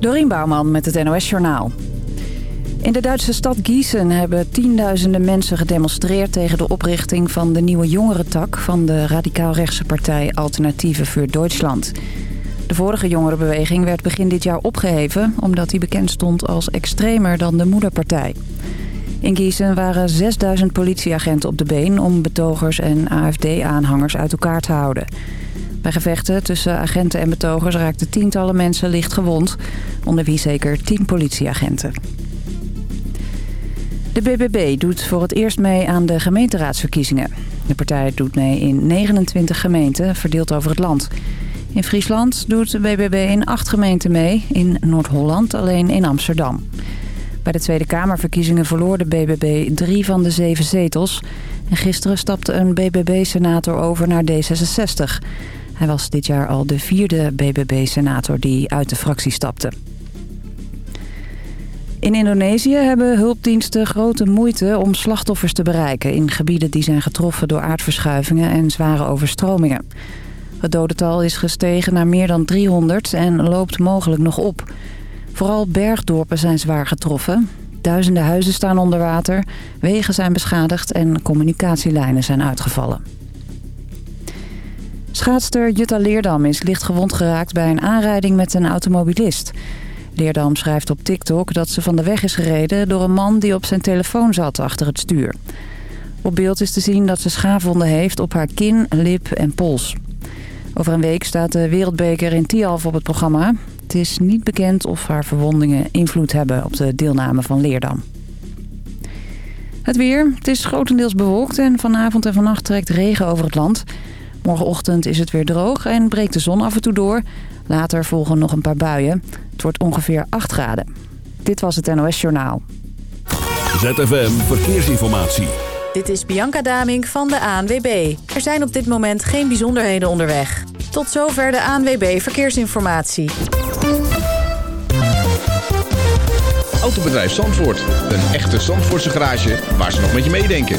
Dorien Bouwman met het NOS Journaal. In de Duitse stad Gießen hebben tienduizenden mensen gedemonstreerd... tegen de oprichting van de nieuwe jongerentak... van de radicaal-rechtse partij Alternatieve voor Duitsland. De vorige jongerenbeweging werd begin dit jaar opgeheven... omdat die bekend stond als extremer dan de moederpartij. In Gießen waren 6000 politieagenten op de been... om betogers en AFD-aanhangers uit elkaar te houden... Bij gevechten tussen agenten en betogers raakten tientallen mensen licht gewond. Onder wie zeker tien politieagenten. De BBB doet voor het eerst mee aan de gemeenteraadsverkiezingen. De partij doet mee in 29 gemeenten, verdeeld over het land. In Friesland doet de BBB in acht gemeenten mee. In Noord-Holland alleen in Amsterdam. Bij de Tweede Kamerverkiezingen verloor de BBB drie van de zeven zetels. En gisteren stapte een BBB-senator over naar D66. Hij was dit jaar al de vierde BBB-senator die uit de fractie stapte. In Indonesië hebben hulpdiensten grote moeite om slachtoffers te bereiken... in gebieden die zijn getroffen door aardverschuivingen en zware overstromingen. Het dodental is gestegen naar meer dan 300 en loopt mogelijk nog op. Vooral bergdorpen zijn zwaar getroffen. Duizenden huizen staan onder water, wegen zijn beschadigd en communicatielijnen zijn uitgevallen. Schaatster Jutta Leerdam is licht gewond geraakt bij een aanrijding met een automobilist. Leerdam schrijft op TikTok dat ze van de weg is gereden door een man die op zijn telefoon zat achter het stuur. Op beeld is te zien dat ze schaafwonden heeft op haar kin, lip en pols. Over een week staat de wereldbeker in Tialf op het programma. Het is niet bekend of haar verwondingen invloed hebben op de deelname van Leerdam. Het weer. Het is grotendeels bewolkt en vanavond en vannacht trekt regen over het land. Morgenochtend is het weer droog en breekt de zon af en toe door. Later volgen nog een paar buien. Het wordt ongeveer 8 graden. Dit was het NOS Journaal. ZFM Verkeersinformatie. Dit is Bianca Damink van de ANWB. Er zijn op dit moment geen bijzonderheden onderweg. Tot zover de ANWB Verkeersinformatie. Autobedrijf Zandvoort. Een echte Zandvoortse garage waar ze nog met je meedenken.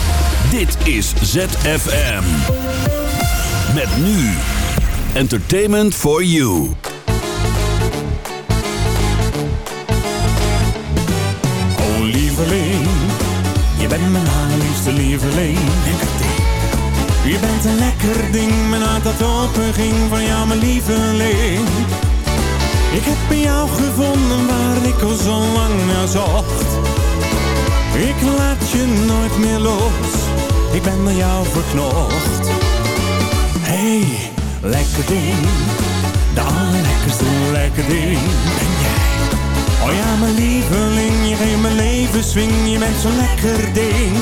Dit is ZFM. Met nu. Entertainment for you. Oh lieveling, je bent mijn allerliefste lieveling. Je bent een lekker ding, mijn hart dat open ging van jou mijn lieveling. Ik heb bij jou gevonden waar ik al zo lang naar zocht. Ik laat je nooit meer los, ik ben naar jou verknocht. Hey, lekker ding, de allerlekkerste lekker ding ben jij. Oh ja, mijn lieveling, je geeft mijn leven swing, je bent zo'n lekker ding.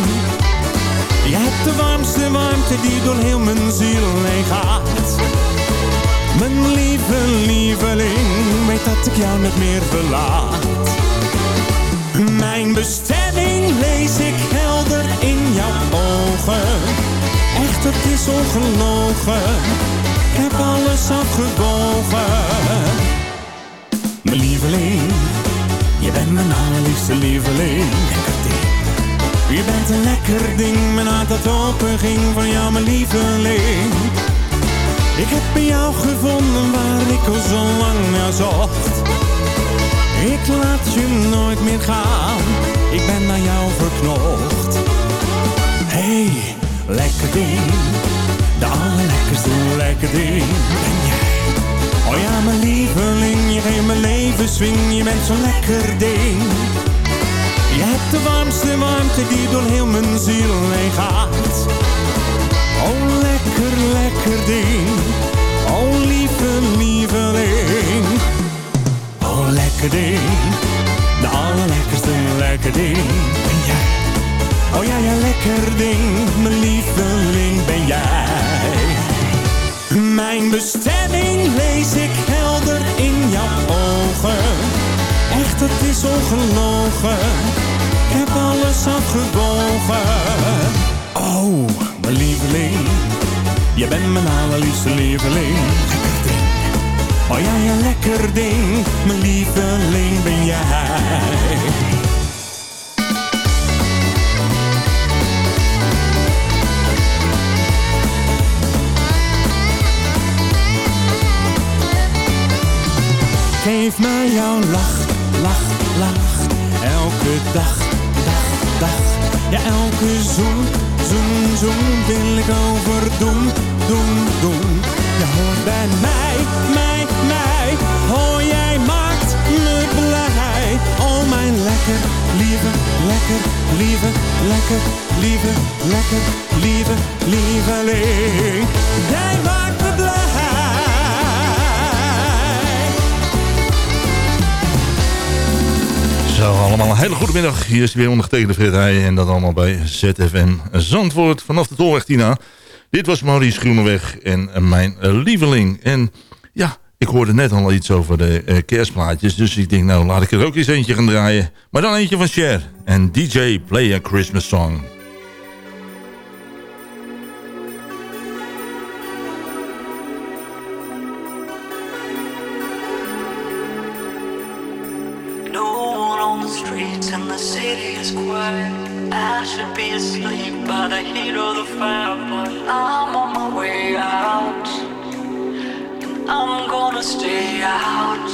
Je hebt de warmste warmte die door heel mijn ziel heen gaat. Mijn lieve lieveling, weet dat ik jou niet meer verlaat. Mijn bestemming Ik heb alles afgewogen. Mijn lieveling, je bent mijn allerliefste lieveling. Je bent een lekker ding, mijn hart dat open ging van jou, mijn lieveling. Ik heb bij jou gevonden waar ik al zo lang naar zocht. Ik laat je nooit meer gaan, ik ben naar jou verknocht. Hey, lekker ding, lekker ding ben jij. Oh ja, mijn lieveling, je geeft mijn leven swing, je bent zo'n lekker ding. Je hebt de warmste warmte die door heel mijn ziel heen gaat. Oh, lekker, lekker ding. Oh, lieve lieveling. Oh, lekker ding. De allerlekkerste lekker ding ben jij. Oh ja, ja, lekker ding. Mijn lieveling ben jij. Mijn bestemming lees ik helder in jouw ogen. Echt het is ongelogen. Ik heb alles afgewogen. Oh, mijn lieveling. Je bent mijn allerliefste lieveling. Oh ja, ja, lekker ding. Mijn lieveling ben jij. Geef mij jouw lach, lach, lach. Elke dag, dag, dag. Ja, elke zoen, zoen, zoen wil ik overdoen, doen, doen. Je hoort bij mij, mij, mij. Hoor jij maakt me blij. Oh mijn lekker, lieve, lekker, lieve, lekker, lieve, lekker, lieve, lieveling. Jij allemaal een hele goede middag. Hier is weer ondergetekende Fred Heij en dat allemaal bij ZFM Zandvoort vanaf de Tolweg Tina. Dit was Maurice Groeneweg en mijn lieveling. En ja, ik hoorde net al iets over de uh, kerstplaatjes, dus ik denk nou laat ik er ook eens eentje gaan draaien. Maar dan eentje van Cher en DJ Play a Christmas Song. I'm on my way out. And I'm gonna stay out.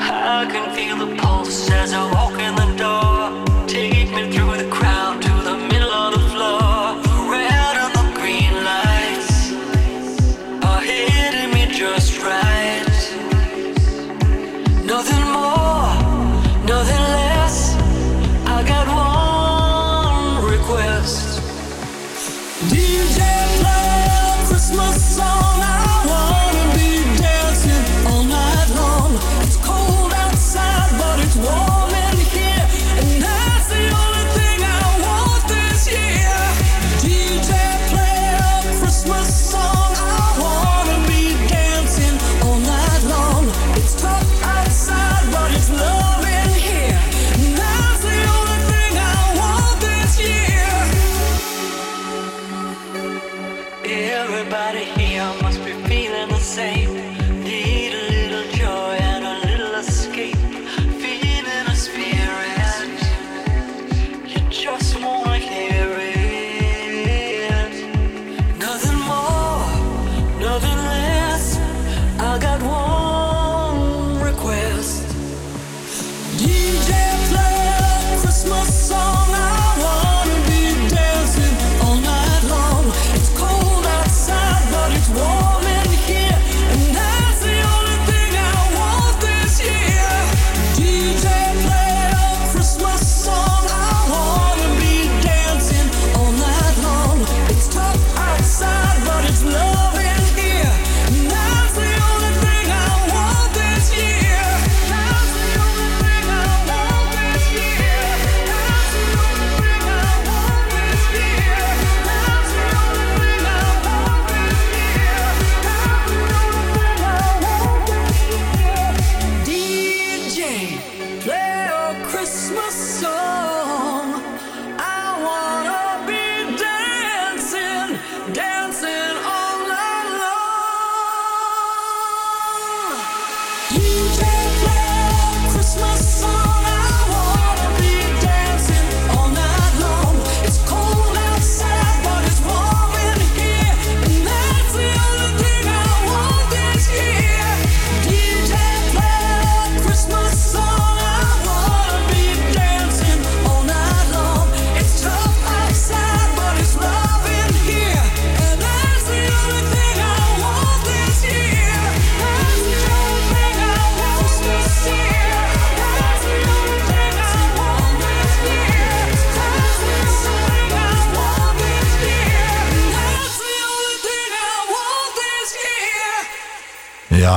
I can feel the pulse as I walk in the door. Take me through the crowd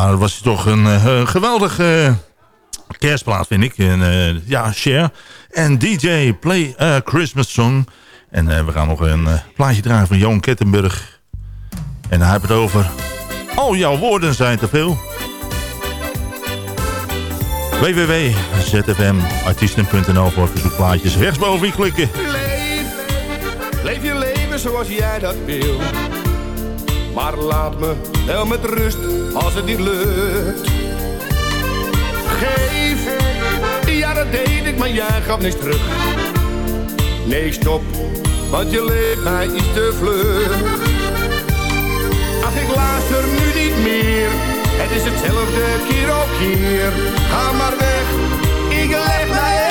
Nou, dat was toch een eh, geweldige eh, kerstplaat, vind ik. Eh, ja, share. En DJ Play a Christmas Song. En we gaan nog een plaatje draaien van Johan Kettenburg. En hij heeft het over... Al jouw woorden zijn te veel. www.zfmartiesten.nl voor verzoekplaatjes. Rechtsboven klikken. Leef, leef je leven zoals jij dat wil. Maar laat me wel met rust als het niet lukt. Geef, ja dat deed ik, maar jij gaf niks terug. Nee, stop, want je leeft mij iets te vlug. Ach, ik luister nu niet meer. Het is hetzelfde keer op keer. Ga maar weg, ik leg mij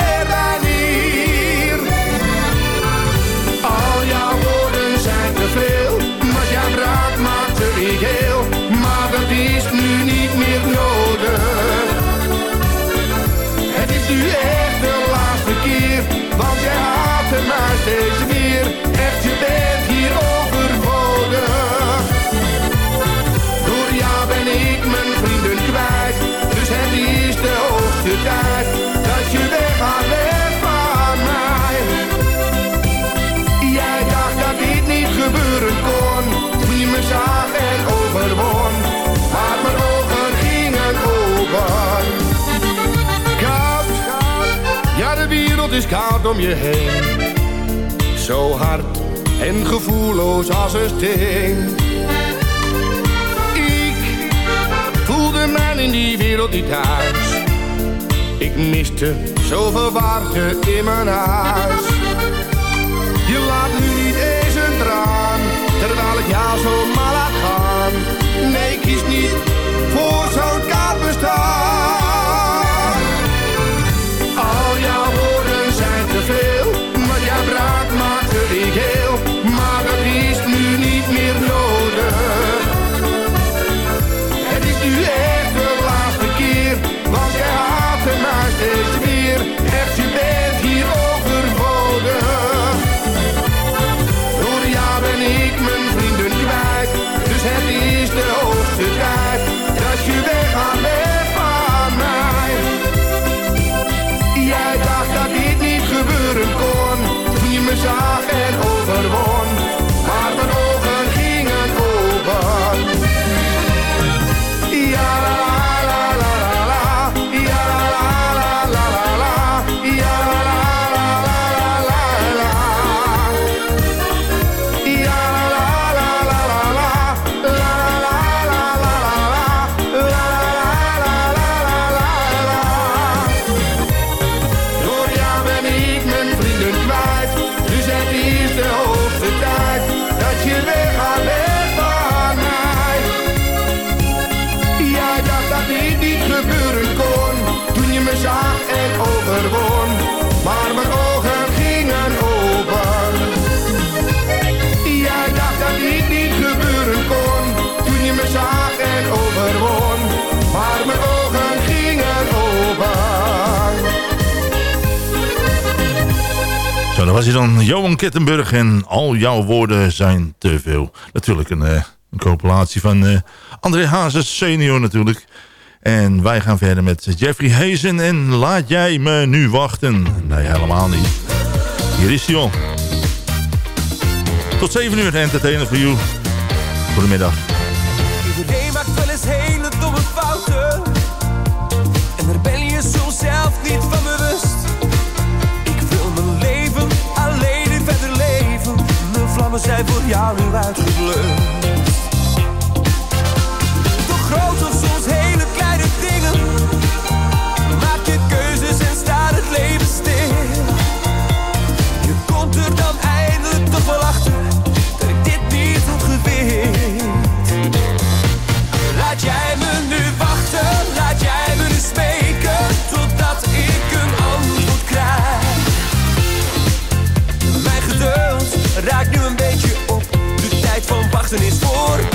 wereld is koud om je heen. Zo hard en gevoelloos als een steen. Ik voelde mij in die wereld niet thuis. Ik miste zoveel warmte in mijn huis. Je laat nu niet eens een traan, terwijl ik ja zo was hij dan, Johan Kettenburg. En al jouw woorden zijn te veel. Natuurlijk een, uh, een van eh, André Hazes senior natuurlijk. En wij gaan verder met Jeffrey Hazen. En laat jij me nu wachten. Nee, helemaal niet. Hier is hij al. Tot 7 uur entertainer voor jou. Goedemiddag. Iedereen maakt wel eens hele domme fouten. En daar ben je zelf niet van Zij voor jou nu uitgeblust. De grote. zorgen is voor.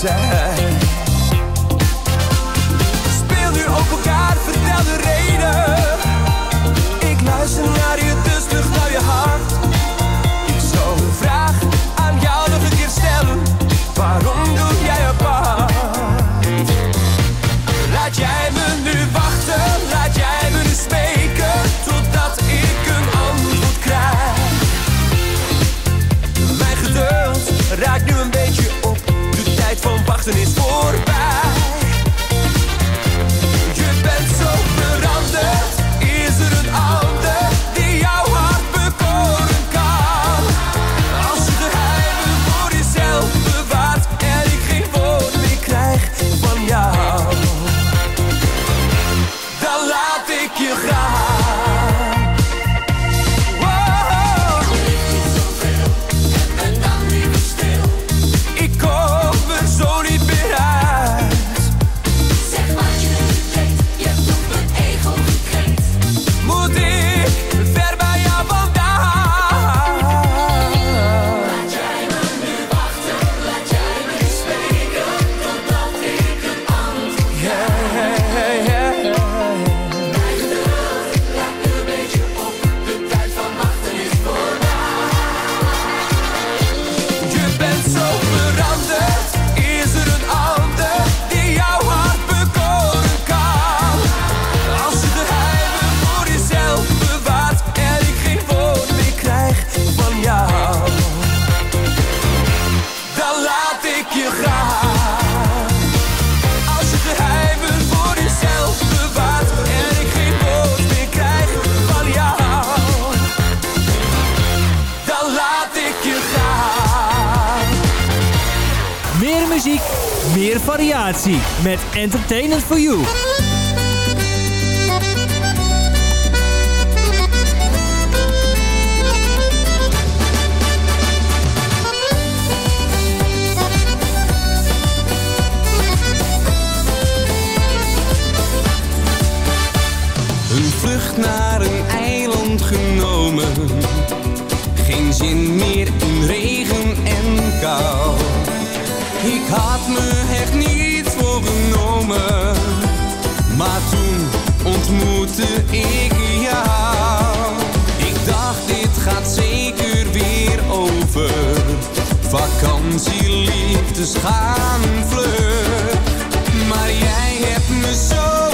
sad muziek, meer variatie met Entertainment for You. Vlucht naar een eiland genomen. Geen zin meer in regen en kou. Ik had me echt niet voorgenomen. Maar toen ontmoette ik jou. Ik dacht dit gaat zeker weer over. Vakantie, liefdes gaan vlug. Maar jij hebt me zo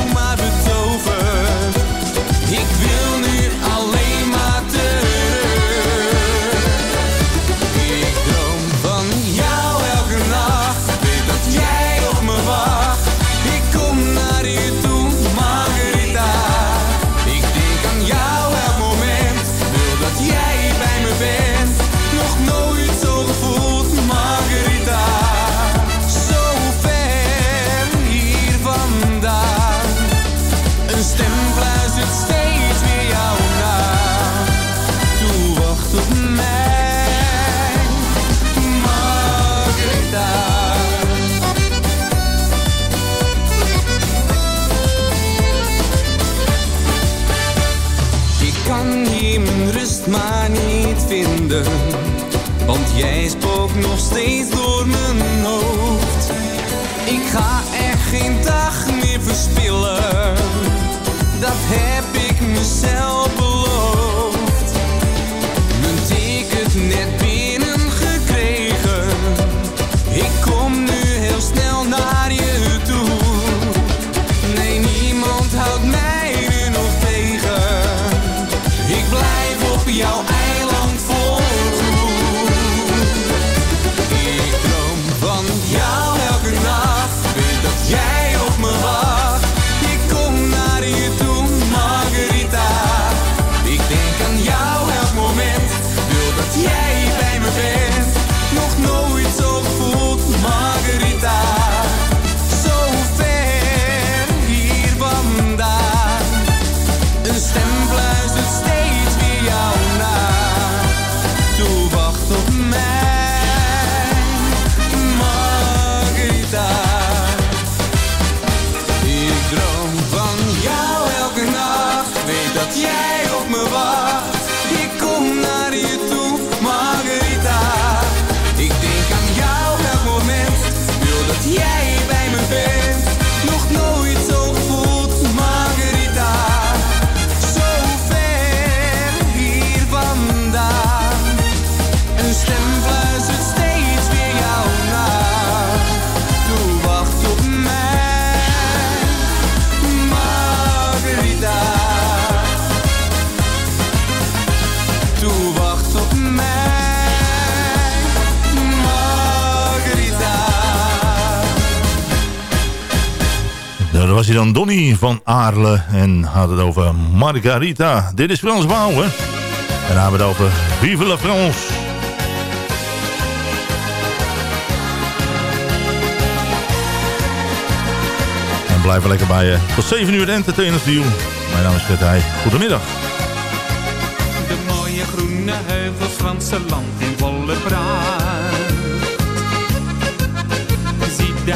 Jij spookt nog steeds door mijn hoofd. Ik ga echt geen dag meer verspillen. Dat heb ik mezelf Donny van Aarle en had het over Margarita. Dit is Frans Bouwen. En dan hebben we het over Vive la France. En blijf er lekker bij je. Tot 7 uur de Entertainers View. Mijn naam is Fred Heij. Goedemiddag. De mooie groene heuvels Franse land in volle pracht.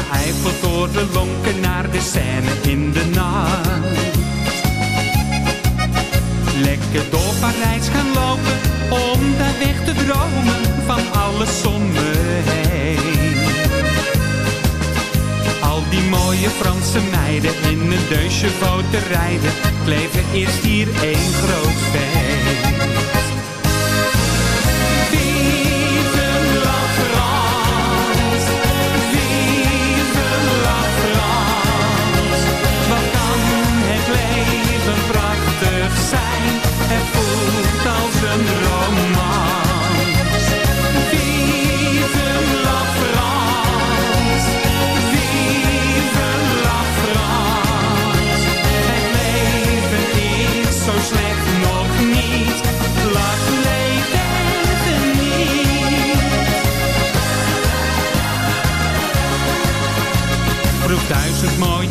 Zie de Eiffeltoren lonken naar de Seine in de nacht. Lekker door Parijs gaan lopen om daar weg te dromen van alle zonne heen. Al die mooie Franse meiden in een deusje te rijden, leven eerst hier één groot feest.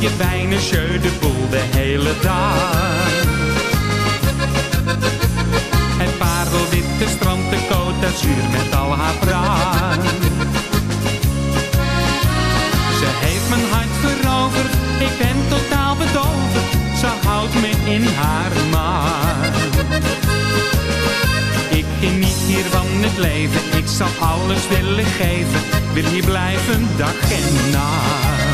Mooie wijnen, jeu de boel de hele dag. Het parelwitte strand, de Côte d'Azur met al haar pracht. Ze heeft mijn hart veroverd, ik ben totaal bedolven. Ze houdt me in haar. Ik geniet hier van het leven, ik zal alles willen geven. Wil hier blijven dag en nacht.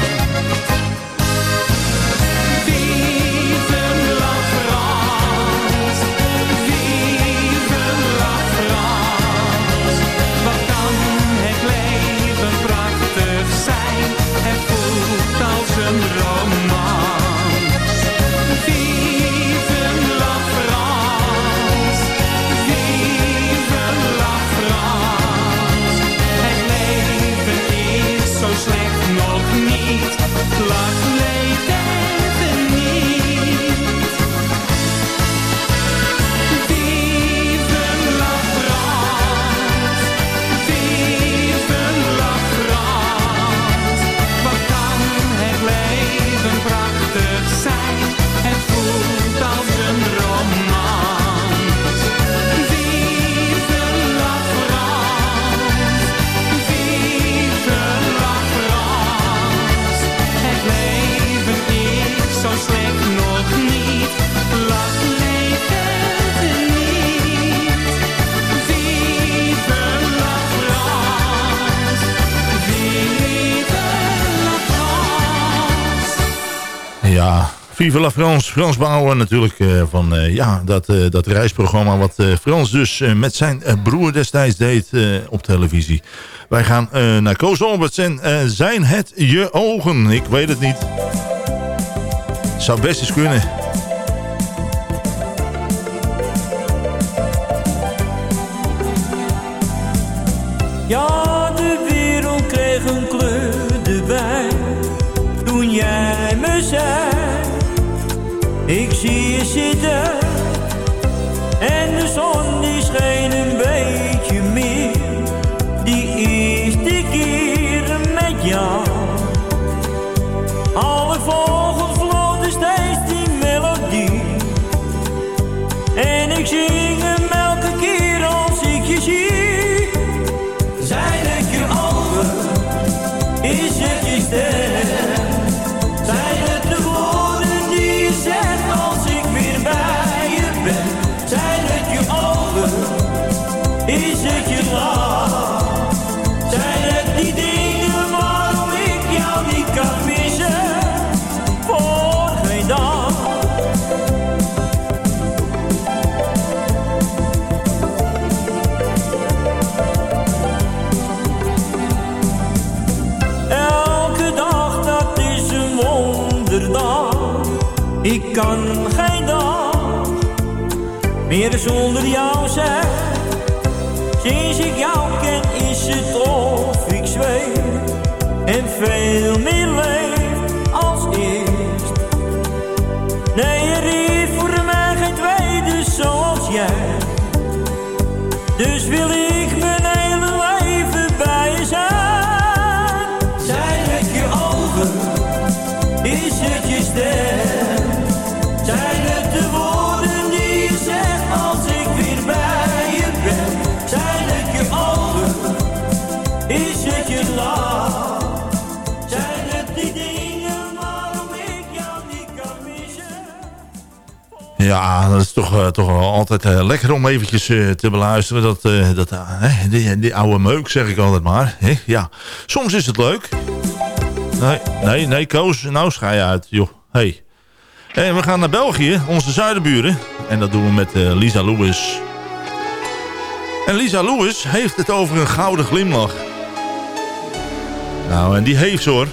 Vive la France, Frans Bouwen natuurlijk eh, van eh, ja, dat, eh, dat reisprogramma wat Frans dus met zijn broer destijds deed op televisie. Wij gaan naar Koos Alberts en zijn het je ogen? Ik weet het niet. Zou best eens kunnen. Ja, de wereld kreeg een kleur erbij. Toen jij me zei, En de zon die scheen zonder jou zijn. Sinds ik jou ken is het of ik zweef en veel meer Ja, dat is toch, eh, toch altijd eh, lekker om eventjes eh, te beluisteren. Dat, dat, die, die oude meuk, zeg ik altijd maar. Ja, soms is het leuk. Nee, nee, nee, Koos, nou schij je uit, joh. Hey. En we gaan naar België, onze zuidenburen. En dat doen we met Lisa Lewis. En Lisa Lewis heeft het over een gouden glimlach. Nou, en die heeft ze hoor.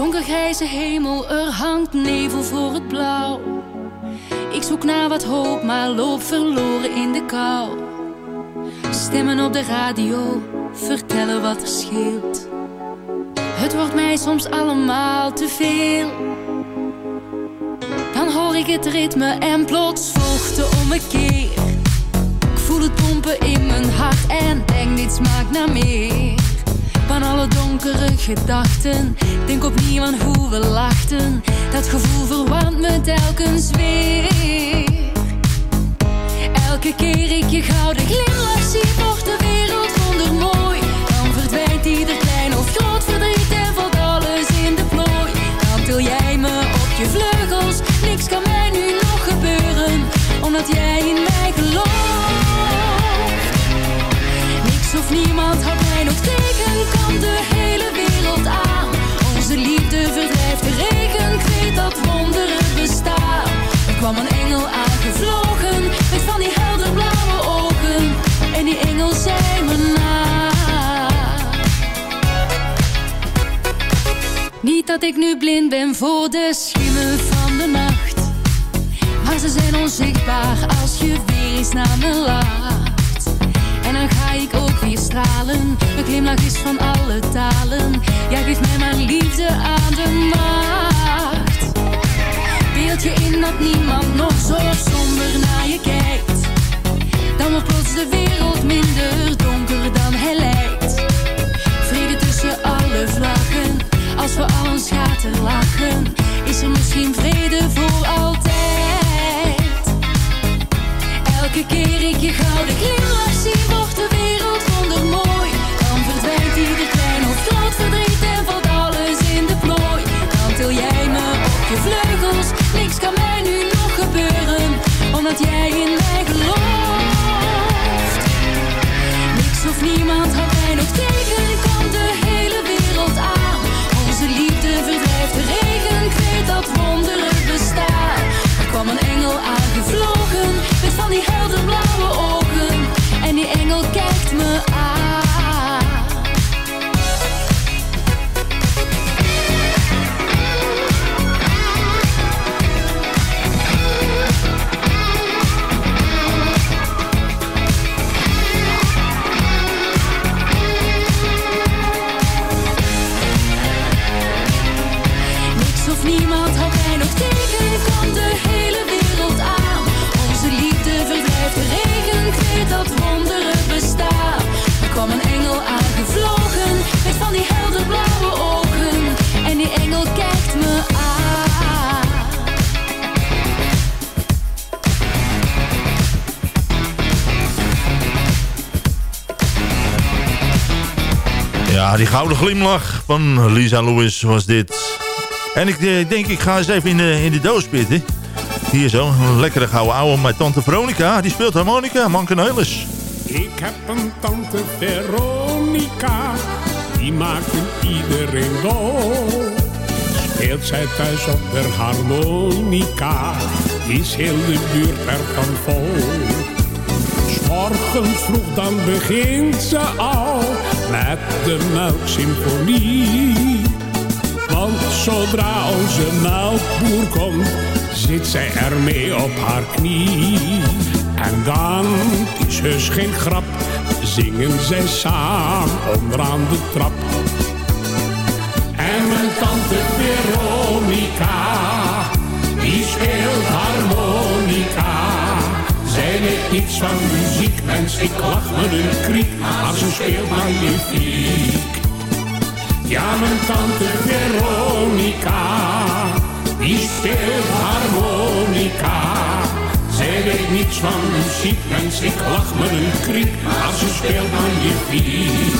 Donkergrijze hemel, er hangt nevel voor het blauw. Ik zoek naar wat hoop, maar loop verloren in de kou. Stemmen op de radio vertellen wat er scheelt. Het wordt mij soms allemaal te veel. Dan hoor ik het ritme en plots volgt de ommekeer. Ik voel het pompen in mijn hart en denk dit smaakt naar meer. Van alle donkere gedachten, denk opnieuw aan hoe we lachten. Dat gevoel verwarmt me telkens weer. Elke keer ik je gouden glimlach zie, wordt de wereld wondermooi. Dan verdwijnt ieder klein of groot verdriet en valt alles in de plooi. Dan til jij me op je vleugels, niks kan mij nu nog gebeuren, omdat jij in mij gelooft. Niks of niemand houdt mij nog tegen, kan de hele wereld aan. Onze liefde verdrijft de regen, weet dat wonderen bestaan. Er kwam een engel aangevlogen, met van die helder blauwe ogen. En die engel zei me na. Niet dat ik nu blind ben voor de schimmen van de nacht. Maar ze zijn onzichtbaar als je weer eens naar me lacht. En dan ga ik ook weer stralen. Mijn glimlach is van alle talen. Jij geeft mij mijn liefde aan de macht. Beeld je in dat niemand nog zo somber naar je kijkt. Dan wordt plots de wereld minder donker dan hij lijkt. Vrede tussen alle vlaggen. Als we allen schater lachen, is er misschien vrede voor altijd. Elke keer ik je gouden glimlach zie, wordt verdwijnt ieder klein of groot verdriet en valt alles in de plooi. Dan til jij me op je vleugels, niks kan mij nu nog gebeuren, omdat jij in Ja, die gouden glimlach van Lisa Lewis was dit. En ik eh, denk, ik ga eens even in de, in de doos pitten. Hier zo, een lekkere gouden ouwe. Mijn tante Veronica, die speelt harmonica, mankenelis. Ik heb een tante Veronica, die maakt iedereen dol. Speelt zij thuis op de harmonica, is heel de buurt ervan vol. 's Morgens vroeg dan begint ze al met de melksymfonie. Want zodra onze melkboer komt, zit zij ermee op haar knie. En dan, is heus geen grap, zingen zij samen onderaan de trap. En mijn tante Veronica, die speelt harmonica. Zij weet niets van muziek, mens, ik lach me een kriek, maar ze speelt magnifiek. Ja, mijn tante Veronica, die speelt harmonica. Zij weet niets van muziek, mens, ik lach me een kriek als ze speelt magnifiek.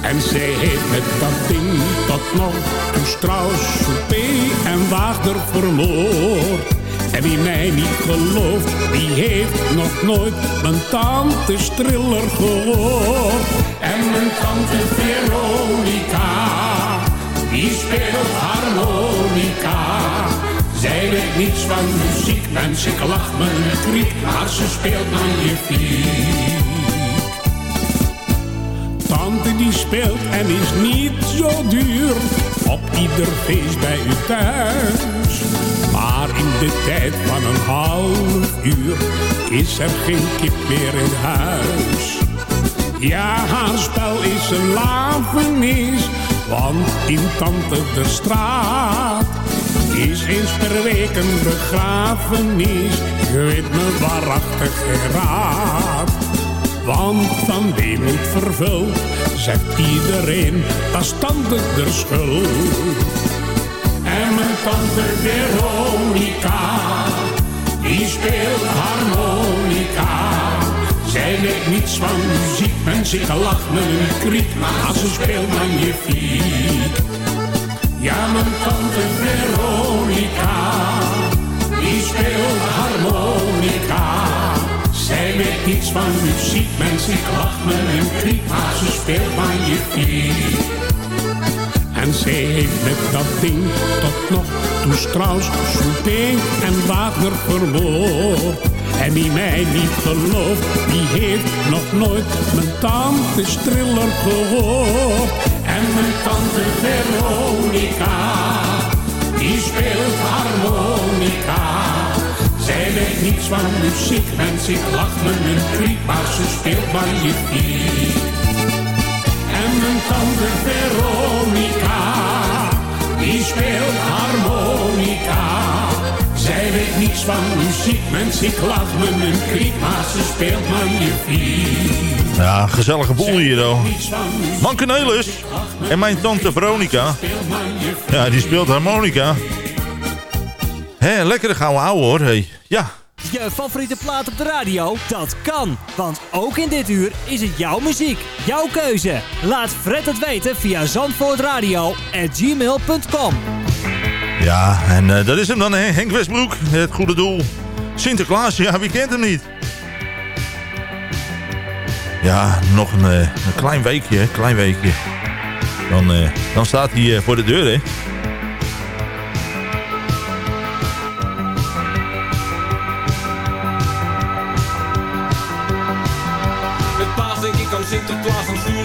En zij heeft met dat ding tot nog toe Strauss, Soupé en Wagner vermoord. En wie mij niet gelooft, die heeft nog nooit mijn tante Striller gehoord. En mijn tante Veronica, die speelt harmonica. Zij weet niets van muziek, mens, ik lach me een kriek, maar ze speelt magnifiek. Tante die speelt en is niet zo duur, op ieder feest bij u thuis. Maar in de tijd van een half uur is er geen kip meer in huis. Ja, haar spel is een lafenis, want in Tante de straat is eens per week een begrafenis. Je weet me waarachtig geen raad. Want van weemoed vervuld zegt iedereen, is tante de schuld. En mijn tante Veronica, die speelt harmonica. Zij weet niets van muziek, mensen ik lach me een kriek, maar ze speelt magnifiek. Ja, mijn tante Veronica, die speelt harmonica. Zij weet niets van muziek, mensen, ik lach me een kriek, maar ze speelt magnifiek. En zij heeft met dat ding tot nog toe Strauss, Soupé en Wagner vermoord. En wie mij niet gelooft, die heeft nog nooit mijn tante Striller gehoord. En mijn tante Veronica, die speelt harmonica. Zij weet niets van muziek, mens, ik lach me een kriek, maar ze speelt magnifiek. En mijn tante Veronica, die speelt harmonica. Zij weet niets van muziek, mens, ik lach me een kriek, maar ze speelt magnifiek. Ja, gezellige boel hier, hoor. Man Cornelis en mijn tante Veronica. Ja, die speelt harmonica. Hé, lekkere gouden ouwe hoor. Hey. Ja, Je favoriete plaat op de radio? Dat kan, want ook in dit uur is het jouw muziek, jouw keuze. Laat Fred het weten via zandvoortradio@gmail.com. ja en eh, dat is hem dan, hè. Henk Westbroek. Het goede doel. Sinterklaas, ja, wie kent hem niet? Ja, nog een, eh, een klein weekje, hè. Klein weekje. Dan, eh, dan staat hij voor de deur, hè.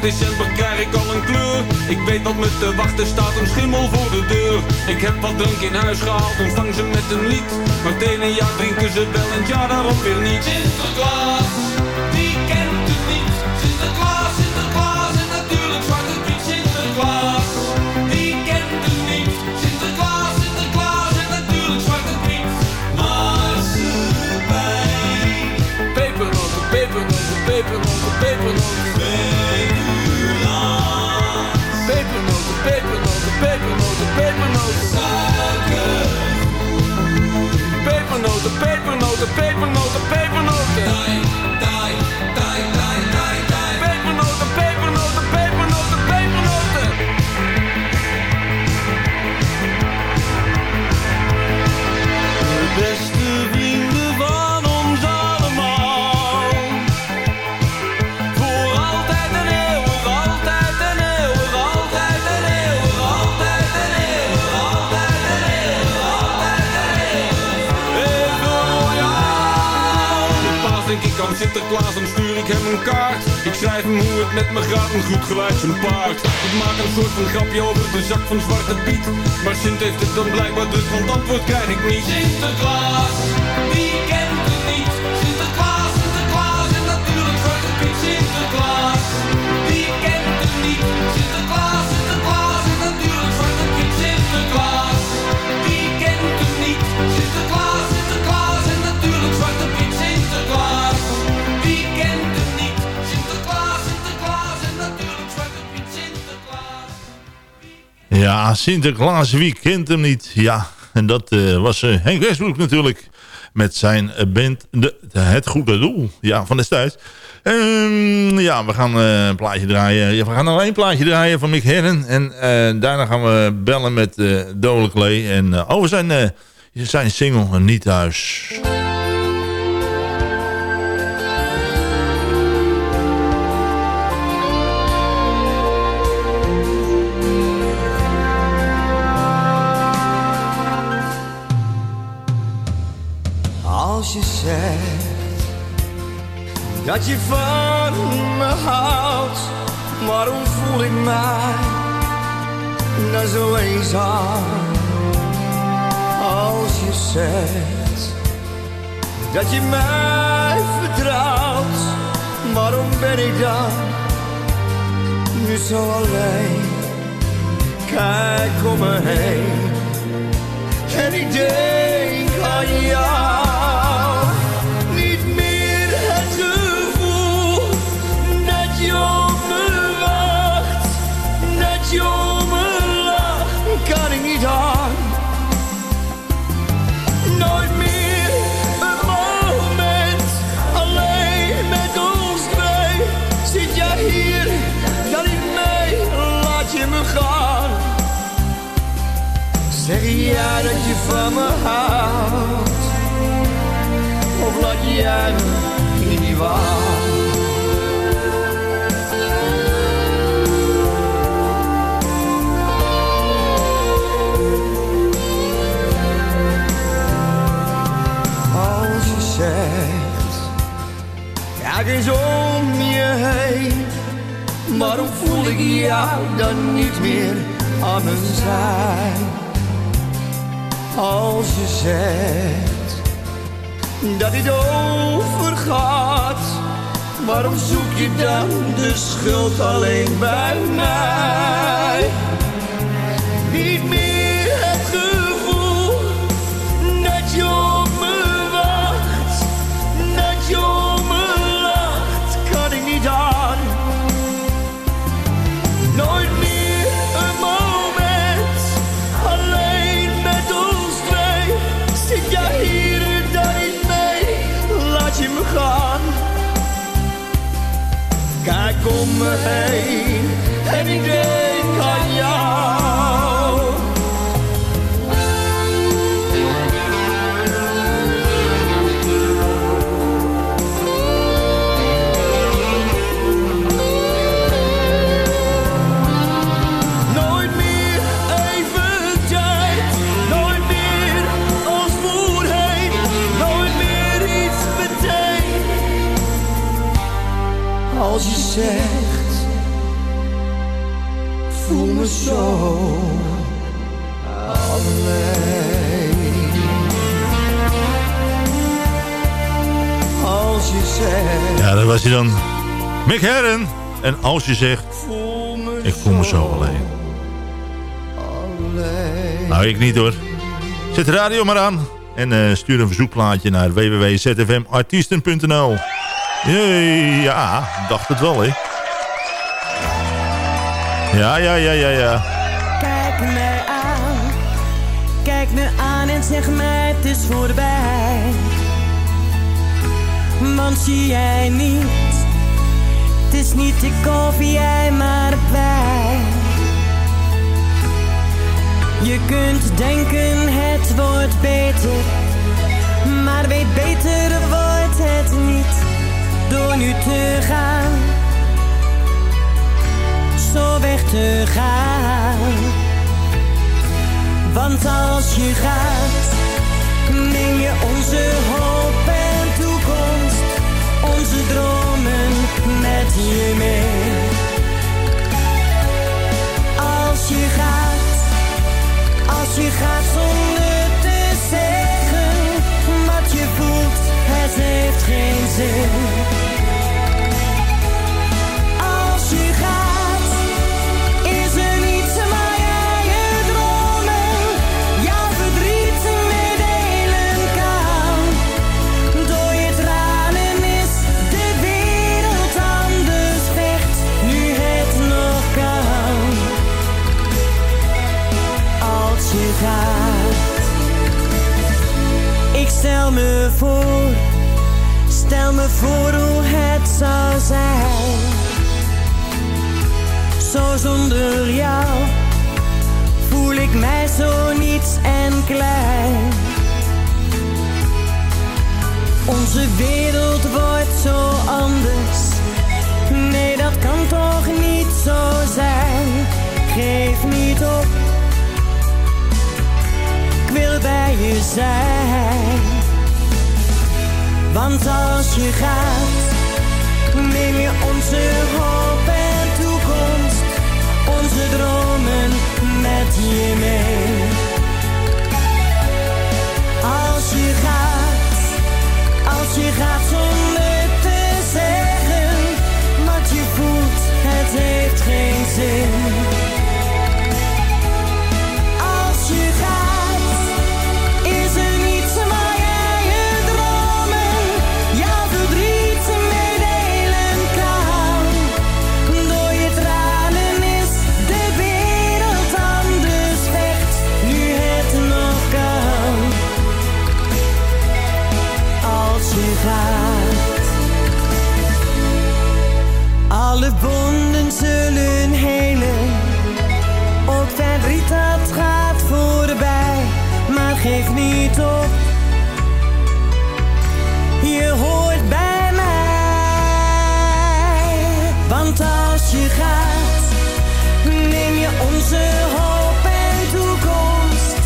5 december krijg ik al een kleur. Ik weet wat me te wachten staat, een schimmel voor de deur. Ik heb wat drank in huis gehaald, ontvang ze met een lied. Maar het ene jaar drinken ze wel en het jaar daarop weer niet. Sinterklaas, wie kent het niet? Sinterklaas, Sinterklaas en natuurlijk Zwarte Piet. Sinterklaas, wie kent het niet? Sinterklaas, Sinterklaas en natuurlijk Zwarte Piet. Pepernoten, pepernoten, pepernoten, pepernoten. Pepernoten, noten, pepernoten, pepernoten, pepernoten. Die, die, die. Sinterklaas, dan stuur ik hem een kaart. Ik schrijf hem hoe het met me gaat, een goed geluid zijn paard. Ik maak een soort van grapje over de zak van Zwarte Piet. Maar Sint heeft het dan blijkbaar dus, want antwoord krijg ik niet. Sinterklaas, wie kent het niet? Ja, Sinterklaas, wie kent hem niet? Ja, en dat eh, was eh, Henk Westbroek natuurlijk. Met zijn eh, band de, Het Goede Doel. Ja, van destijds. Ehm, ja, we gaan een plaatje draaien. We gaan nog één plaatje draaien van Mick Herren. En daarna gaan we bellen met eh Dole Clay. En over zijn, eh, zijn single Niet Thuis. Als je zegt dat je van me houdt, waarom voel ik mij dan zo eenzaam? Als je zegt dat je mij vertrouwt, waarom ben ik dan nu zo alleen? Kijk om me heen en ik denk jij waan? Als je zegt, kijk eens om je heen. Waarom voel ik jou dan niet meer aan mijn zij? Als je zegt dat dit overgaat, waarom zoek je dan de schuld alleen bij mij? Niet meer om Mick Herren. En als je zegt, ik voel me zo alleen. Nou, ik niet hoor. Zet de radio maar aan. En eh, stuur een verzoekplaatje naar www.zfmartiesten.nl Jee, Ja, dacht het wel, hè. Ja, ja, ja, ja, ja. Kijk mij aan, kijk me aan en zeg mij het is voorbij. Want zie jij niet, niet ik of jij maar wij. Je kunt denken het wordt beter, maar weet beter wordt het niet door nu te gaan zo weg te gaan. Want als je gaat, neem je onze hoop dromen met je mee. Als je gaat, als je gaat zonder te zeggen wat je voelt, het heeft geen zin. Je gaat, neem je onze hoop en toekomst,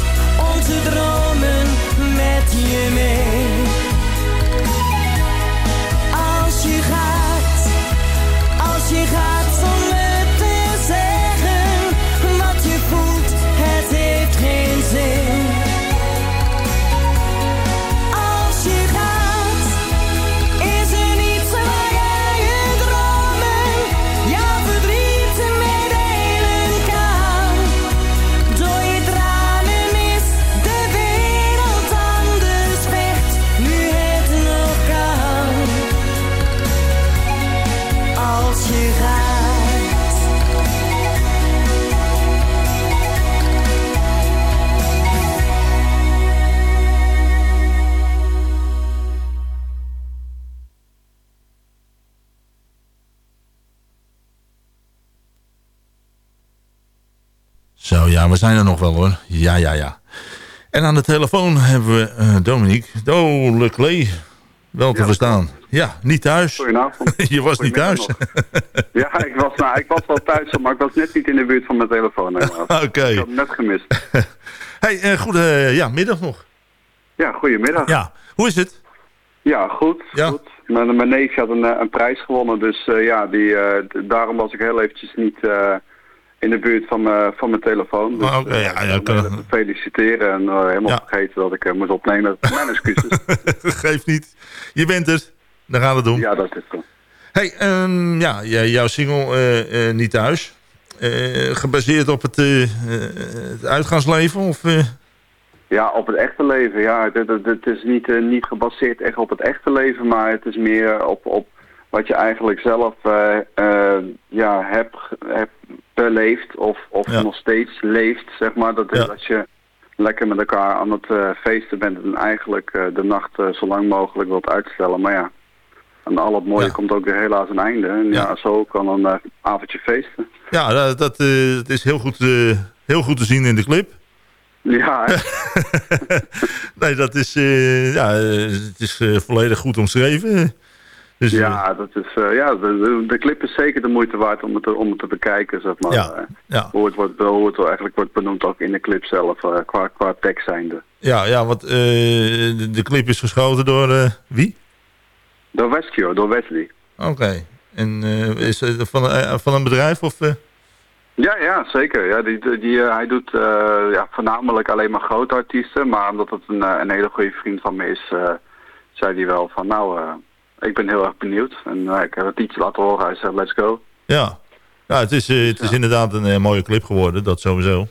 onze dromen met je mee. We zijn er nog wel hoor. Ja, ja, ja. En aan de telefoon hebben we eh Dominique. Do Leclee. Wel te verstaan. Ja, niet thuis. Goedenavond. Je was niet thuis. Ja, ik was, nou, ik was wel thuis, maar ik was net niet in de buurt van mijn telefoon. Oké. Ik had het net gemist. hey, goede ja, middag nog. Ja, goedemiddag. Ja, hoe is het? Ja, goed. goed. Mijn, mijn neefje had een, een prijs gewonnen, dus ja, die, daarom was ik heel eventjes niet in de buurt van, mijn van mijn telefoon. Dus, Oké, ja, ja, ik kan- hem feliciteren en eh, helemaal vergeten dat ik eh, moest opnemen. Mijn excuses. Geeft niet. Je bent er. Dan gaan we het doen. Ja, dat is zo. Hey, ehm, ja, jouw single eh, eh, Niet Thuis. Eh, gebaseerd op het, eh, eh, het uitgaansleven? Of, eh? Ja, op het echte leven. Ja, het, het, het is niet, eh, niet gebaseerd echt op het echte leven, maar het is meer op, op wat je eigenlijk zelf eh, ja, hebt, beleefd of, of Ja. nog steeds leeft, zeg maar. Dat is Ja. dat je lekker met elkaar aan het eh, feesten bent en eigenlijk de nacht zo lang mogelijk wilt uitstellen. Maar ja, aan al het mooie komt ook weer helaas een einde. En ja, zo kan een avondje feesten. Ja, dat, dat, dat is heel goed, heel goed te zien in de clip. Ja, nee, dat is, ja, het is volledig goed omschreven. Dus, eh, ja, dat is, eh, ja de, clip is zeker de moeite waard om het, te- om het te bekijken, zeg maar. Ja, Eh, ja. Hoe het, wordt, hoe het wel eigenlijk wordt benoemd ook in de clip zelf, eh, qua, qua tekst zijnde. ja, ja, want eh, de, de clip is geschoten door eh, wie? Door Westcure, door Wesley. Oké. En eh, is het van, eh, van een bedrijf of... eh? Ja, ja, zeker. Ja, die, die, eh, hij doet eh, ja, voornamelijk alleen maar grote artiesten. Maar omdat het een, eh, een hele goede vriend van me is, eh, zei hij wel van nou, eh, ik ben heel erg benieuwd. En eh, ik heb het iets laten horen. Hij zei let's go. Ja. Ja, het is, eh, het is inderdaad een eh, mooie clip geworden, dat sowieso.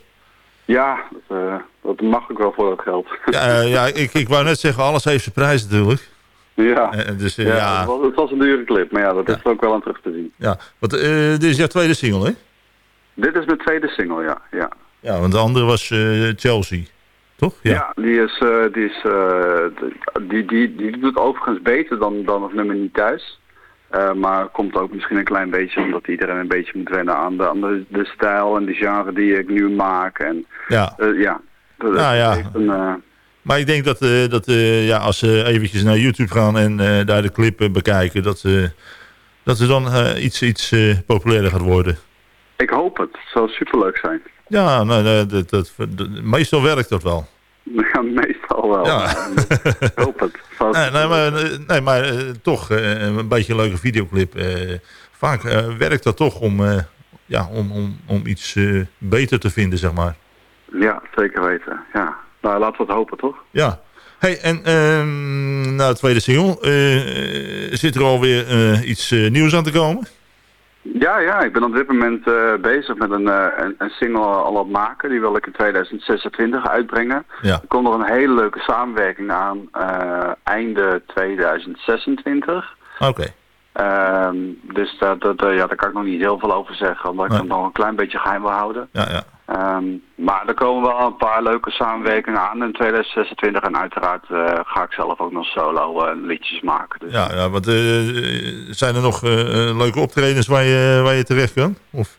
Ja, dat, dat mag ik wel voor dat geld. Ja, ja ik, ik wou net zeggen, alles heeft zijn prijs natuurlijk. ja. Dus ja, ja, Het, was, het was een dure clip, maar ja, dat is ook wel aan terug te zien. ja. Want, eh, dit is jouw tweede single, hè? Dit is mijn tweede single, ja. Ja, Ja, want de andere was Chelsea, toch? ja. die, is, eh, die, is, eh, die, die, die doet overigens beter dan, dan het nummer niet thuis. Eh, maar komt ook misschien een klein beetje omdat iedereen een beetje moet wennen aan de, aan de, de stijl en de genre die ik nu maak. En, Ja. ja. Dat- Nou ja. een, Maar ik denk dat, eh, dat ja, als ze eventjes naar YouTube gaan en daar de clip bekijken... dat, dat ze dan iets, iets populairder gaat worden. ik hoop het. Het zou superleuk zijn. Ja, nou, eh, dat, dat, meestal werkt dat wel. Ja, meestal wel. Ja. ik hoop het. Nee, nee, maar, eh, nee, maar eh, toch een beetje een leuke videoclip. vaak werkt dat toch om, ja, om, om, om iets beter te vinden, zeg maar. Ja, zeker weten. Ja. Nou, laten we het hopen, toch? Ja. Hey, en ehm na de tweede single, zit er alweer iets nieuws aan te komen? Ja, ja, ik ben op dit moment eh, bezig met een, eh, een, een single al op maken. Die wil ik in 2026 uitbrengen. Ja. Er komt nog een hele leuke samenwerking aan eh, einde 2026. Oké. Ehm, dus dat, dat, ja, daar kan ik nog niet heel veel over zeggen, omdat ik het nog een klein beetje geheim wil houden. Ja, ja. Ehm, maar er komen wel een paar leuke samenwerkingen aan in 2026 en uiteraard eh, ga ik zelf ook nog solo eh, liedjes maken. Dus. Ja, ja want eh, zijn er nog leuke optredens waar je, waar je terecht kan? Of?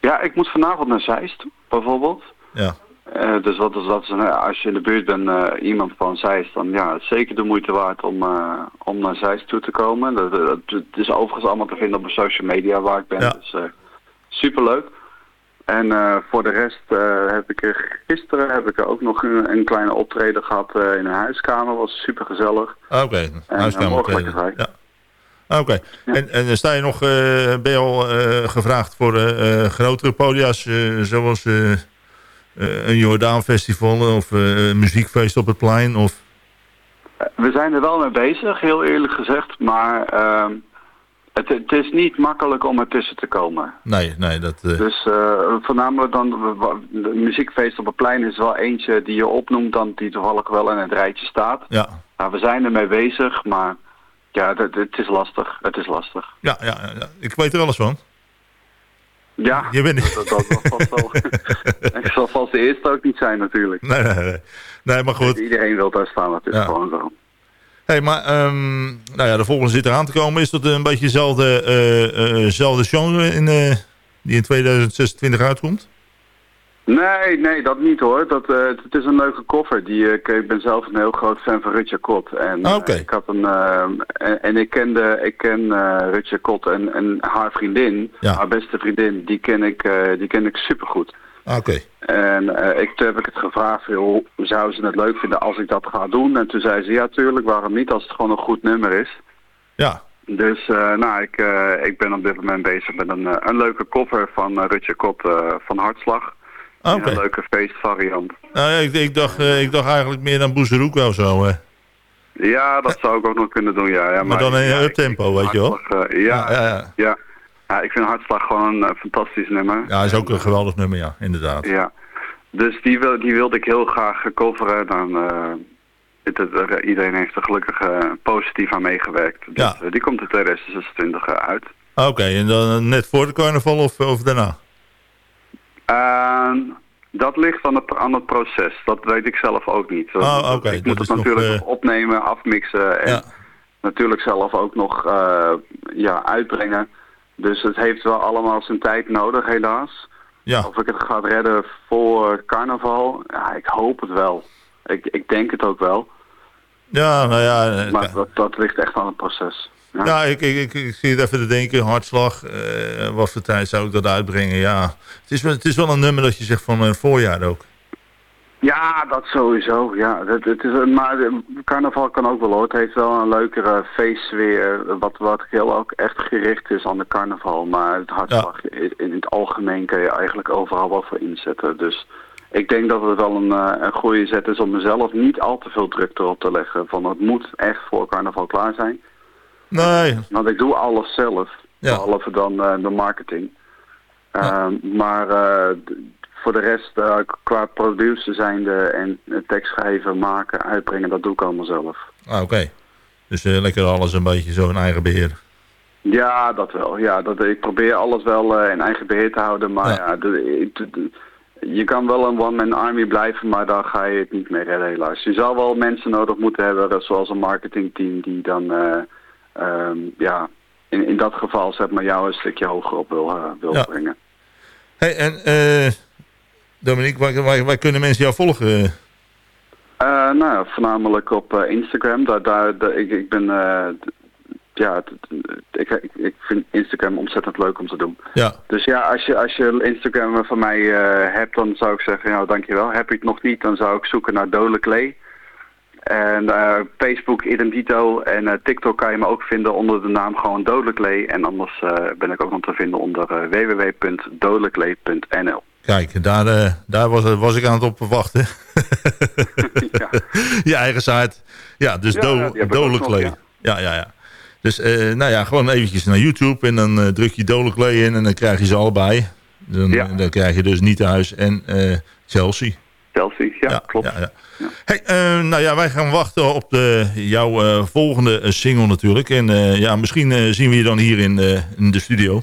Ja, ik moet vanavond naar Zeist, bijvoorbeeld. Ja. Dus wat is, dat is een, als je in de buurt bent, iemand van Zeist, dan ja, het is zeker de moeite waard om, om naar Zeist toe te komen. Dat, dat, het is overigens allemaal te vinden op mijn social media waar ik ben. Ja. Dus superleuk. En eh, voor de rest eh, heb ik er gisteren heb ik er ook nog een, een kleine optreden gehad eh, in een huiskamer. was super gezellig. Ah, Oké, En, huiskamer. Ja. Ah, Oké. En, en sta je nog, ben je al gevraagd voor grotere podia's, zoals een Jordaan Festival of een muziekfeest op het plein? Of... We zijn er wel mee bezig, heel eerlijk gezegd. Maar ehm, het, het is niet makkelijk om ertussen te komen. Nee, nee, dat... eh, Dus eh, voornamelijk dan, de muziekfeest op het plein is wel eentje die je opnoemt dan die toevallig wel in het rijtje staat. ja. Nou, we zijn ermee bezig, maar ja, het, het is lastig. Het is lastig. Ja, ja, ja, ja. ik weet er alles van. Ja, Je bent dat, dat, dat vast wel. ik zal vast de eerste ook niet zijn natuurlijk. Nee, nee, nee. Nee, maar goed. Iedereen wil daar staan, dat is Ja. gewoon zo. Hey, maar ehm, nou ja, de volgende zit eraan te komen. Is dat een beetje dezelfde eh, eh, genre in, eh, die in 2026 uitkomt? Nee, nee, dat niet hoor. Dat, eh, het is een leuke koffer. Die, eh, ik, ik ben zelf een heel groot fan van Rutje Kot. En, Ah, eh, ik had een, eh, en, en ik kende, ik ken eh Rutje Kot en, en haar vriendin, Ja. haar beste vriendin, die ken ik, eh, die ken ik supergoed. Ah, Oké. En eh, ik, toen heb ik het gevraagd, joh, zou ze het leuk vinden als ik dat ga doen? En toen zei ze, ja tuurlijk, waarom niet, als het gewoon een goed nummer is. Ja. Dus eh, nou, ik, eh, ik ben op dit moment bezig met een, een leuke cover van Rutje eh, van Hartslag. Ah. Een leuke feestvariant. Nou ja, ik, ik, dacht, ik dacht eigenlijk meer aan Boezeroeka of zo. hè. Ja, dat zou ik ook nog kunnen doen, ja. ja maar dan in ja, een uptempo, weet je wel. Ja, Ja, ja, ja, ja. ik vind Hartslag gewoon een eh, fantastisch nummer. Ja, is ook een geweldig nummer, ja, inderdaad. Ja. Dus die, wil, die wilde ik heel graag coveren. Dan, eh, het, het- er- iedereen heeft er gelukkig eh, positief aan meegewerkt. Dus Ja. eh, die komt in 2026 uit. Ah, Oké, en dan net voor de carnaval of, of daarna? Ehm, dat ligt aan het, aan het proces. Dat weet ik zelf ook niet. Ah, oké, Ik dat moet is het natuurlijk eh, nog opnemen, afmixen en Ja. natuurlijk zelf ook nog eh, ja, uitbrengen. Dus het heeft wel allemaal zijn tijd nodig, helaas. Ja. Of ik het ga redden voor carnaval, ja, ik hoop het wel. Ik, ik denk het ook wel. Ja, nou ja. eh, Maar dat, dat ligt echt aan het proces. Ja. Ja, ik, ik, ik, ik zie het even te denken. Hartslag, eh, wat voor tijd zou ik dat uitbrengen? Ja, het is, wel- het is wel een nummer dat je zegt van een voorjaar ook. Ja, dat sowieso. Ja, het, het is, een- maar carnaval kan ook wel hoor. Het heeft wel een leukere feestsfeer. Wat, wat heel ook echt gericht is aan de carnaval. Maar het hartslag in, in het algemeen kan je eigenlijk overal wat voor inzetten. Dus ik denk dat het wel een, eh, een goede zet is om mezelf niet al te veel druk erop te leggen. Van het moet echt voor carnaval klaar zijn. Nee, Want ik doe alles zelf. Ja. Behalve dan eh, de marketing. Ehm, maar eh, voor de rest, eh, qua producer zijnde en tekst schrijven, maken, uitbrengen, dat doe ik allemaal zelf. ah, oké. Dus eh, lekker alles een beetje zo in eigen beheer. Ja, dat wel. Ja, dat, ik probeer alles wel eh, in eigen beheer te houden. Maar ja, de- de- de- je kan wel een one-man army blijven, maar dan ga je het niet meer redden helaas. Je zal wel mensen nodig moeten hebben, zoals een marketingteam, die dan eh, ehm, ja, in, in dat geval zeg maar jou een stukje hoger op wil, wil Ja. brengen. Hey, en eh Dominique, waar, waar, waar kunnen mensen jou volgen? Eh, nou, voornamelijk op eh, Instagram. Daar, daar, daar- ik, ik ben, eh, ja, ik, ik, ik vind Instagram ontzettend leuk om te doen. Ja. Dus ja, als je, als je Instagram van mij hebt, dan zou ik zeggen, nou dankjewel. Heb je het nog niet, dan zou ik zoeken naar Dole Klee. En Facebook Identito en eh, TikTok kan je me ook vinden onder de naam gewoon Klee. En anders ben ik ook nog te vinden onder www.doleklee.nl. Kijk, daar, eh, daar was, was ik aan het op wachten. Je eigen site. Ja, dus Ja, do, ja, Dolenklee. ja. Ja, ja, ja. Dus eh, nou ja, gewoon eventjes naar YouTube en dan eh, druk je Dolenklee in en dan krijg je ze allebei. Dan, dan krijg je dus niet thuis en Chelsea. Chelsea, ja, klopt. Ja, ja. Hey, nou ja, wij gaan wachten op de, jouw volgende single natuurlijk. En ja, misschien zien we je dan hier in, in de studio.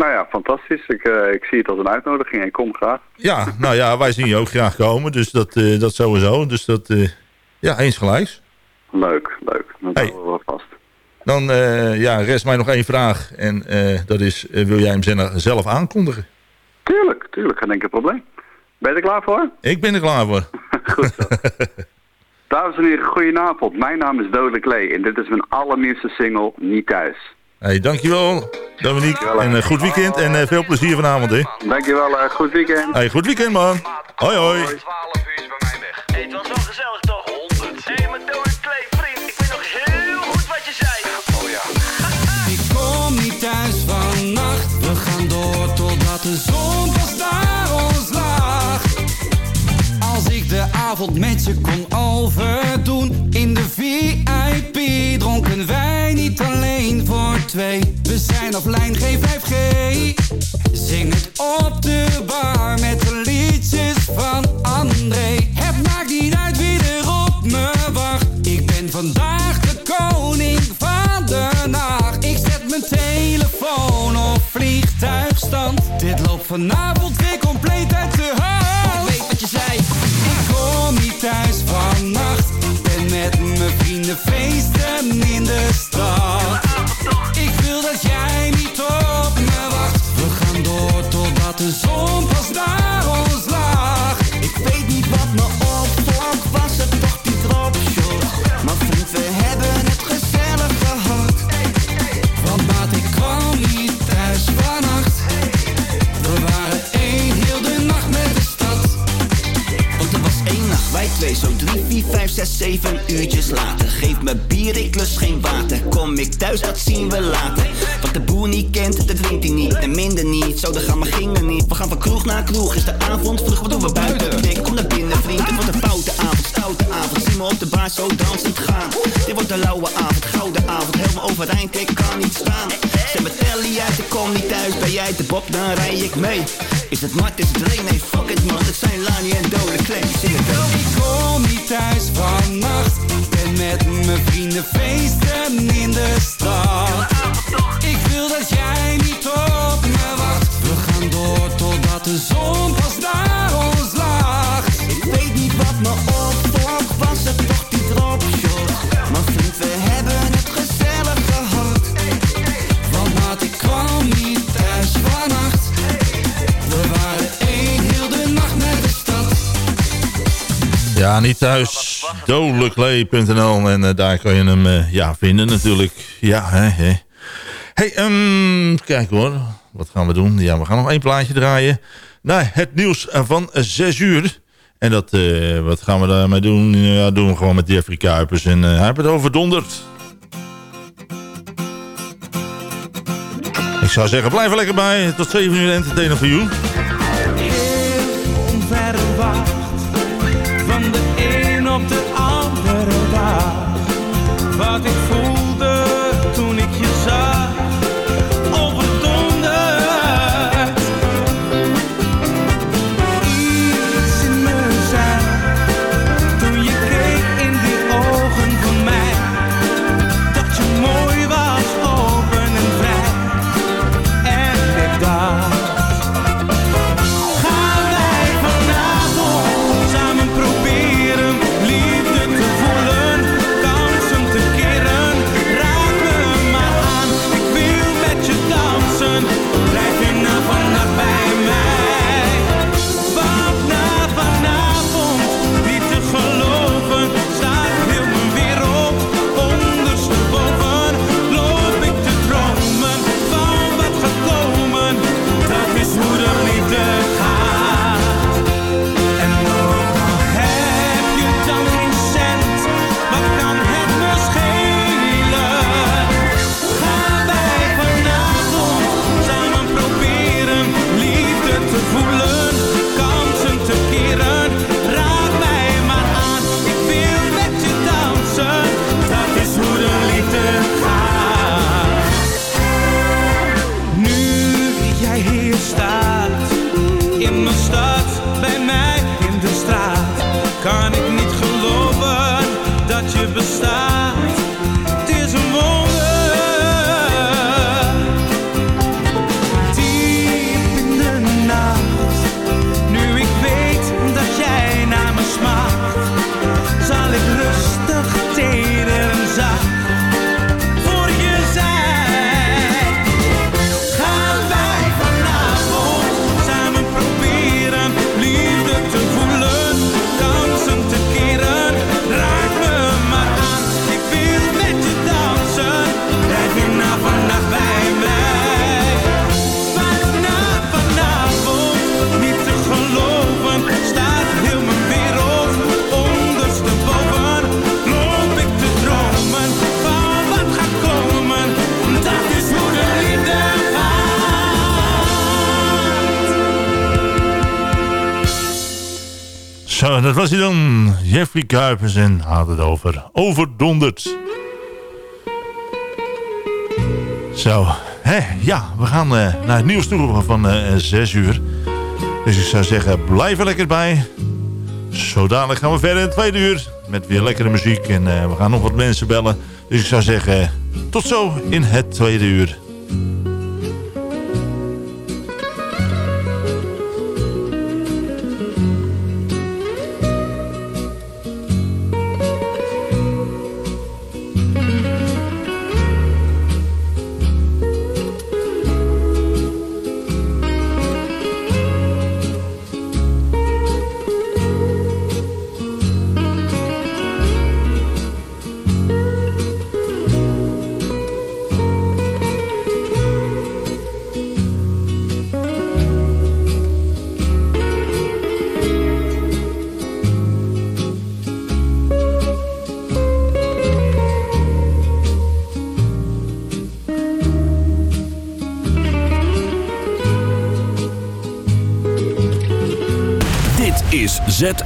Nou ja, fantastisch. Ik, eh, ik zie het als een uitnodiging en kom graag. Ja, nou ja, wij zien je ook graag komen. Dus dat, eh, dat sowieso. Dus dat, eh, ja, eens gelijks. Leuk, leuk. Dat Hey. houden we wel vast. Dan ja, rest mij nog één vraag. En dat is, wil jij hem zelf aankondigen? Tuurlijk, tuurlijk. Geen enkel probleem. Ben je er klaar voor? Ik ben er klaar voor. Dames en heren, goedenavond. Mijn naam is Dode Klee en dit is mijn allernieuwste single, Niet Thuis. Hey, dankjewel, Dominique. En een goed weekend en eh, veel plezier vanavond, hè. Dankjewel, eh, goed weekend. Hey, goed weekend, man. Hoi, hoi. Hey, het was wel gezellig toch? 100. Hé, hey, mijn dode Klee, vriend. Ik weet nog heel goed wat je zei. Oh ja. Ik kom niet thuis vannacht. We gaan door totdat de zon pas naar ons lacht. Als ik de avond met je kon overdoen. VIP dronken wij niet alleen voor twee. We zijn op lijn G5G. Zing het op de bar met de liedjes van André. Het maakt niet uit wie er op me wacht. Ik ben vandaag de koning van de nacht. Ik zet mijn telefoon op vliegtuigstand. Dit loopt vanavond weer compleet uit de hand. Ik weet wat je zei. Kom niet thuis vannacht. Ben met mijn vrienden feesten in de stad. Ik wil dat jij niet op me wacht. We gaan door totdat de zon pas naar ons lacht. Ik weet niet wat me zeven uurtjes later. Geef me bier, ik lust geen water. Kom ik thuis, dat zien we later. Wat de boer niet kent, dat drinkt hij niet. En minder niet, zo dan gaan we gingen niet. We gaan van kroeg naar kroeg, is de avond vroeg, wat doen we buiten? Ik kom naar binnen, vriend, het wordt een foute avond, stoute avond. Zie me op de bar zo dansend gaan. Dit wordt een lauwe avond, gouden avond. Help me overeind, ik kan niet staan. Zet mijn telly uit, kom niet thuis. Ben jij de Bob, dan rij ik mee. Is het Mart, is het Ray? Nee, fuck it man, het zijn Lani en Dode Klee. Zing het wel. Ik kom niet thuis vannacht. Ben met mijn vrienden feesten in de stad. Ik wil dat jij niet op me wacht. We gaan door totdat de zon Ja, niet thuis. Dodelijklee.nl en eh, daar kan je hem eh, ja, vinden natuurlijk. Ja, hè, hè. Hey, ehm, kijk hoor. Wat gaan we doen? Ja, we gaan nog één plaatje draaien. Nou, het nieuws van 6 uur. En dat, eh, wat gaan we daarmee doen? Ja, doen we gewoon met Jeffrey Kuipers. En hij heeft het overdonderd. Ik zou zeggen, blijf er lekker bij. Tot 7 uur entertainer voor jou. cause it's Zo, dat was hij dan. Jeffrey Kuipers en had het over overdonderd. Zo, hè, ja, we gaan eh, naar het nieuws toe van eh, uh, 6 uur. Dus ik zou zeggen, blijf er lekker bij. Zodanig gaan we verder in het tweede uur. Met weer lekkere muziek en eh, we gaan nog wat mensen bellen. Dus ik zou zeggen, tot zo in het tweede uur.